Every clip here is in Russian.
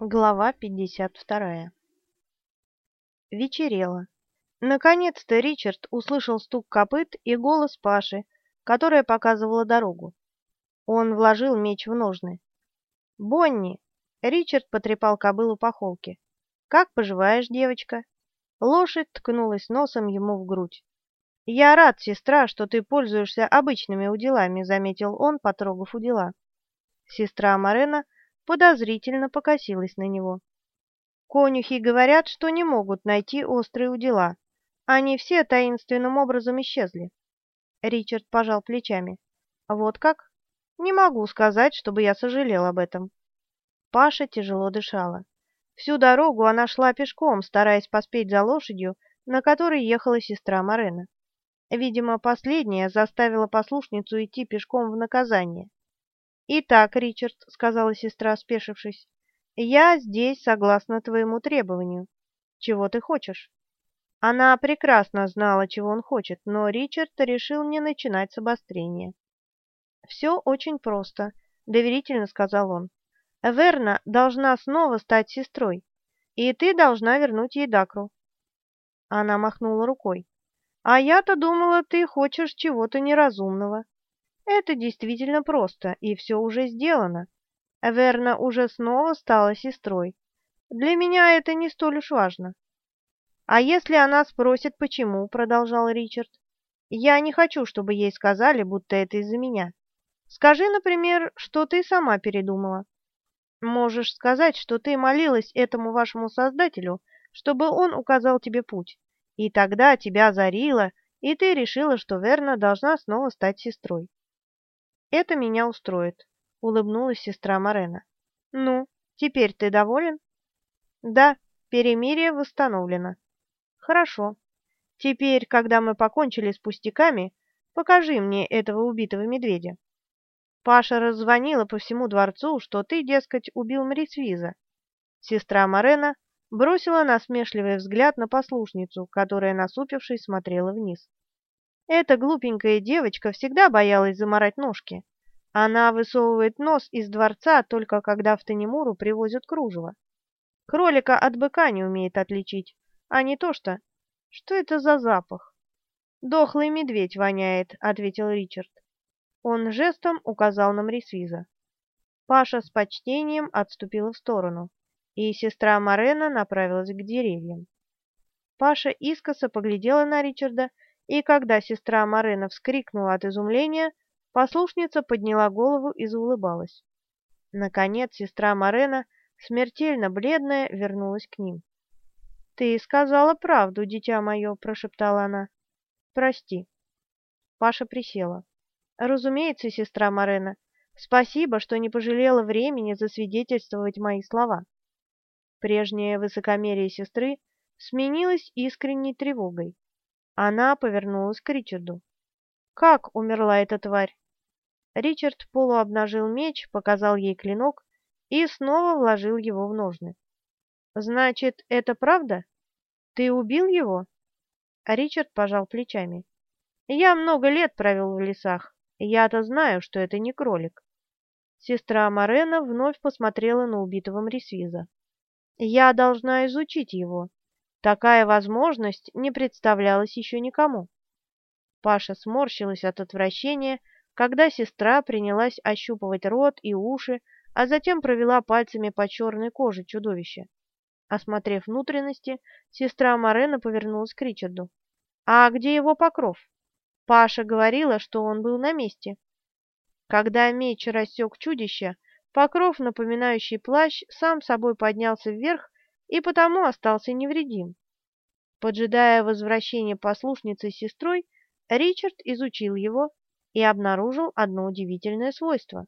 Глава 52. Вечерело. Наконец-то Ричард услышал стук копыт и голос Паши, которая показывала дорогу. Он вложил меч в ножны. «Бонни!» — Ричард потрепал кобылу по холке. «Как поживаешь, девочка?» Лошадь ткнулась носом ему в грудь. «Я рад, сестра, что ты пользуешься обычными уделами», — заметил он, потрогав удила. Сестра Марена подозрительно покосилась на него. Конюхи говорят, что не могут найти острые удила. Они все таинственным образом исчезли. Ричард пожал плечами. Вот как? Не могу сказать, чтобы я сожалел об этом. Паша тяжело дышала. Всю дорогу она шла пешком, стараясь поспеть за лошадью, на которой ехала сестра Марена. Видимо, последняя заставила послушницу идти пешком в наказание. «Итак, Ричард», — сказала сестра, спешившись, — «я здесь согласно твоему требованию. Чего ты хочешь?» Она прекрасно знала, чего он хочет, но Ричард решил не начинать с обострения. «Все очень просто», — доверительно сказал он. «Верна должна снова стать сестрой, и ты должна вернуть ей Дакру». Она махнула рукой. «А я-то думала, ты хочешь чего-то неразумного. Это действительно просто, и все уже сделано. Верна уже снова стала сестрой. Для меня это не столь уж важно. А если она спросит, почему, продолжал Ричард, я не хочу, чтобы ей сказали, будто это из-за меня. Скажи, например, что ты сама передумала. Можешь сказать, что ты молилась этому вашему Создателю, чтобы он указал тебе путь, и тогда тебя озарило, и ты решила, что Верна должна снова стать сестрой. «Это меня устроит», — улыбнулась сестра Морена. «Ну, теперь ты доволен?» «Да, перемирие восстановлено». «Хорошо. Теперь, когда мы покончили с пустяками, покажи мне этого убитого медведя». Паша раззвонила по всему дворцу, что ты, дескать, убил Мрисвиза. Сестра Морена бросила насмешливый взгляд на послушницу, которая, насупившись, смотрела вниз. Эта глупенькая девочка всегда боялась заморать ножки. Она высовывает нос из дворца только когда в Танимуру привозят кружево. Кролика от быка не умеет отличить, а не то что... Что это за запах? «Дохлый медведь воняет», — ответил Ричард. Он жестом указал на Мрисвиза. Паша с почтением отступила в сторону, и сестра Марена направилась к деревьям. Паша искоса поглядела на Ричарда и когда сестра Марена вскрикнула от изумления, послушница подняла голову и заулыбалась. Наконец сестра Марена, смертельно бледная, вернулась к ним. «Ты сказала правду, дитя мое», — прошептала она. «Прости». Паша присела. «Разумеется, сестра Марена, спасибо, что не пожалела времени засвидетельствовать мои слова». Прежнее высокомерие сестры сменилось искренней тревогой. Она повернулась к Ричарду. «Как умерла эта тварь?» Ричард полуобнажил меч, показал ей клинок и снова вложил его в ножны. «Значит, это правда? Ты убил его?» Ричард пожал плечами. «Я много лет провел в лесах. Я-то знаю, что это не кролик». Сестра Марена вновь посмотрела на убитого Мрисвиза. «Я должна изучить его. Такая возможность не представлялась еще никому. Паша сморщилась от отвращения, когда сестра принялась ощупывать рот и уши, а затем провела пальцами по черной коже чудовища. Осмотрев внутренности, сестра Морена повернулась к Ричарду. «А где его покров?» Паша говорила, что он был на месте. Когда меч рассек чудище, покров, напоминающий плащ, сам собой поднялся вверх и потому остался невредим. Поджидая возвращения послушницы с сестрой, Ричард изучил его и обнаружил одно удивительное свойство.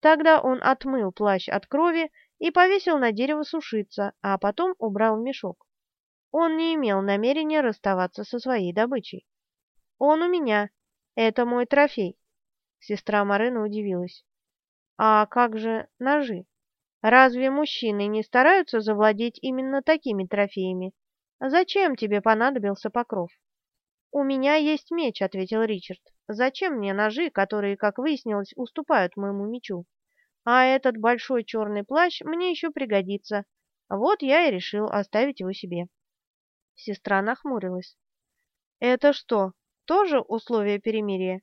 Тогда он отмыл плащ от крови и повесил на дерево сушиться, а потом убрал мешок. Он не имел намерения расставаться со своей добычей. «Он у меня. Это мой трофей». Сестра Марена удивилась. «А как же ножи?» Разве мужчины не стараются завладеть именно такими трофеями? Зачем тебе понадобился покров? У меня есть меч, ответил Ричард. Зачем мне ножи, которые, как выяснилось, уступают моему мечу? А этот большой черный плащ мне еще пригодится. Вот я и решил оставить его себе. Сестра нахмурилась. Это что, тоже условие перемирия?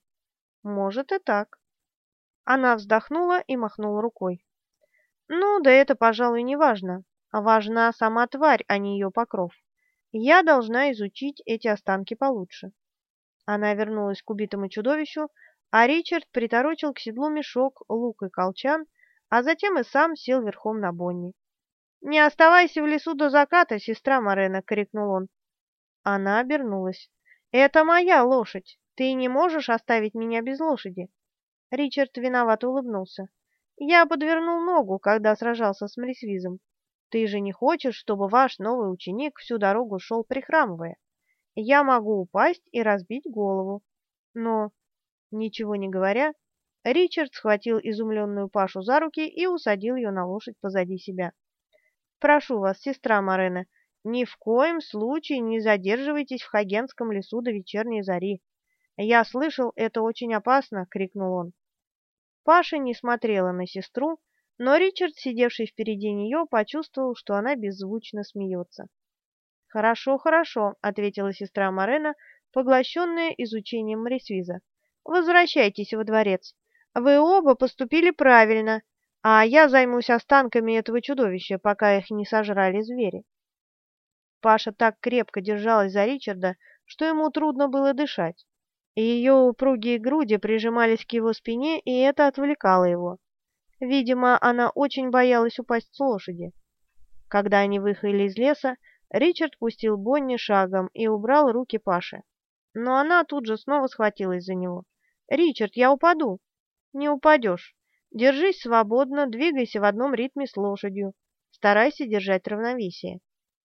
Может и так. Она вздохнула и махнула рукой. Ну, да это, пожалуй, не важно. Важна сама тварь, а не ее покров. Я должна изучить эти останки получше. Она вернулась к убитому чудовищу, а Ричард приторочил к седлу мешок, лук и колчан, а затем и сам сел верхом на Бонни. «Не оставайся в лесу до заката, сестра Морена!» — крикнул он. Она обернулась. «Это моя лошадь! Ты не можешь оставить меня без лошади!» Ричард виновато улыбнулся. «Я подвернул ногу, когда сражался с Мрисвизом. Ты же не хочешь, чтобы ваш новый ученик всю дорогу шел прихрамывая? Я могу упасть и разбить голову. Но, ничего не говоря, Ричард схватил изумленную Пашу за руки и усадил ее на лошадь позади себя. «Прошу вас, сестра Морена, ни в коем случае не задерживайтесь в Хагенском лесу до вечерней зари. Я слышал, это очень опасно!» — крикнул он. Паша не смотрела на сестру, но Ричард, сидевший впереди нее, почувствовал, что она беззвучно смеется. «Хорошо, хорошо», — ответила сестра Морена, поглощенная изучением Морисвиза. «Возвращайтесь во дворец. Вы оба поступили правильно, а я займусь останками этого чудовища, пока их не сожрали звери». Паша так крепко держалась за Ричарда, что ему трудно было дышать. Ее упругие груди прижимались к его спине, и это отвлекало его. Видимо, она очень боялась упасть с лошади. Когда они выехали из леса, Ричард пустил Бонни шагом и убрал руки Паши. Но она тут же снова схватилась за него. «Ричард, я упаду!» «Не упадешь. Держись свободно, двигайся в одном ритме с лошадью. Старайся держать равновесие.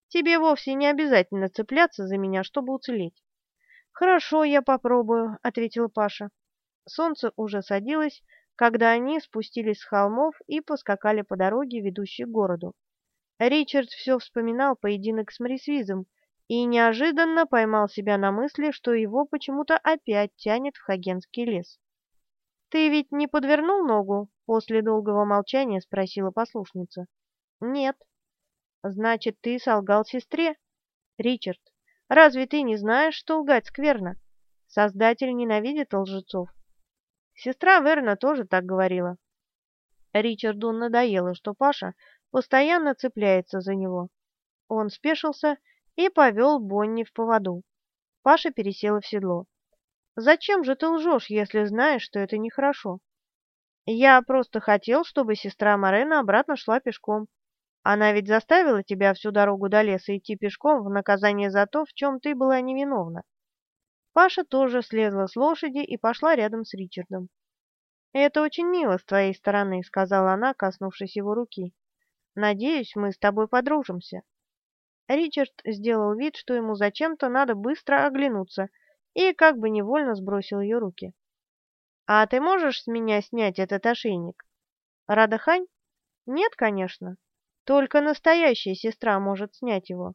Тебе вовсе не обязательно цепляться за меня, чтобы уцелеть». «Хорошо, я попробую», — ответила Паша. Солнце уже садилось, когда они спустились с холмов и поскакали по дороге, ведущей к городу. Ричард все вспоминал поединок с Морисвизом и неожиданно поймал себя на мысли, что его почему-то опять тянет в Хагенский лес. «Ты ведь не подвернул ногу?» — после долгого молчания спросила послушница. «Нет». «Значит, ты солгал сестре?» «Ричард, разве ты не знаешь, что лгать скверно? Создатель ненавидит лжецов». Сестра Верна тоже так говорила. Ричарду надоело, что Паша постоянно цепляется за него. Он спешился и повел Бонни в поводу. Паша пересела в седло. Зачем же ты лжешь, если знаешь, что это нехорошо? Я просто хотел, чтобы сестра Марена обратно шла пешком. Она ведь заставила тебя всю дорогу до леса идти пешком в наказание за то, в чем ты была невиновна. Паша тоже слезла с лошади и пошла рядом с Ричардом. «Это очень мило с твоей стороны», — сказала она, коснувшись его руки. «Надеюсь, мы с тобой подружимся». Ричард сделал вид, что ему зачем-то надо быстро оглянуться, и как бы невольно сбросил ее руки. «А ты можешь с меня снять этот ошейник?» «Радахань?» «Нет, конечно. Только настоящая сестра может снять его.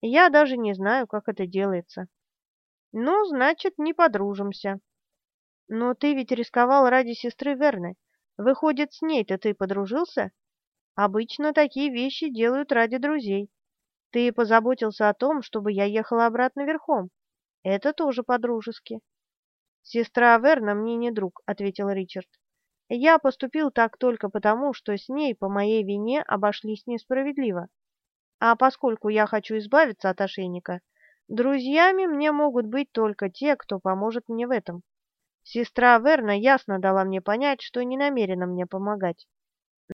Я даже не знаю, как это делается». «Ну, значит, не подружимся». «Но ты ведь рисковал ради сестры Верны. Выходит, с ней-то ты подружился?» «Обычно такие вещи делают ради друзей. Ты позаботился о том, чтобы я ехала обратно верхом. Это тоже по-дружески. Сестра Верна мне не друг, ответил Ричард. Я поступил так только потому, что с ней по моей вине обошлись несправедливо. А поскольку я хочу избавиться от ошейника, друзьями мне могут быть только те, кто поможет мне в этом. Сестра Верна ясно дала мне понять, что не намерена мне помогать.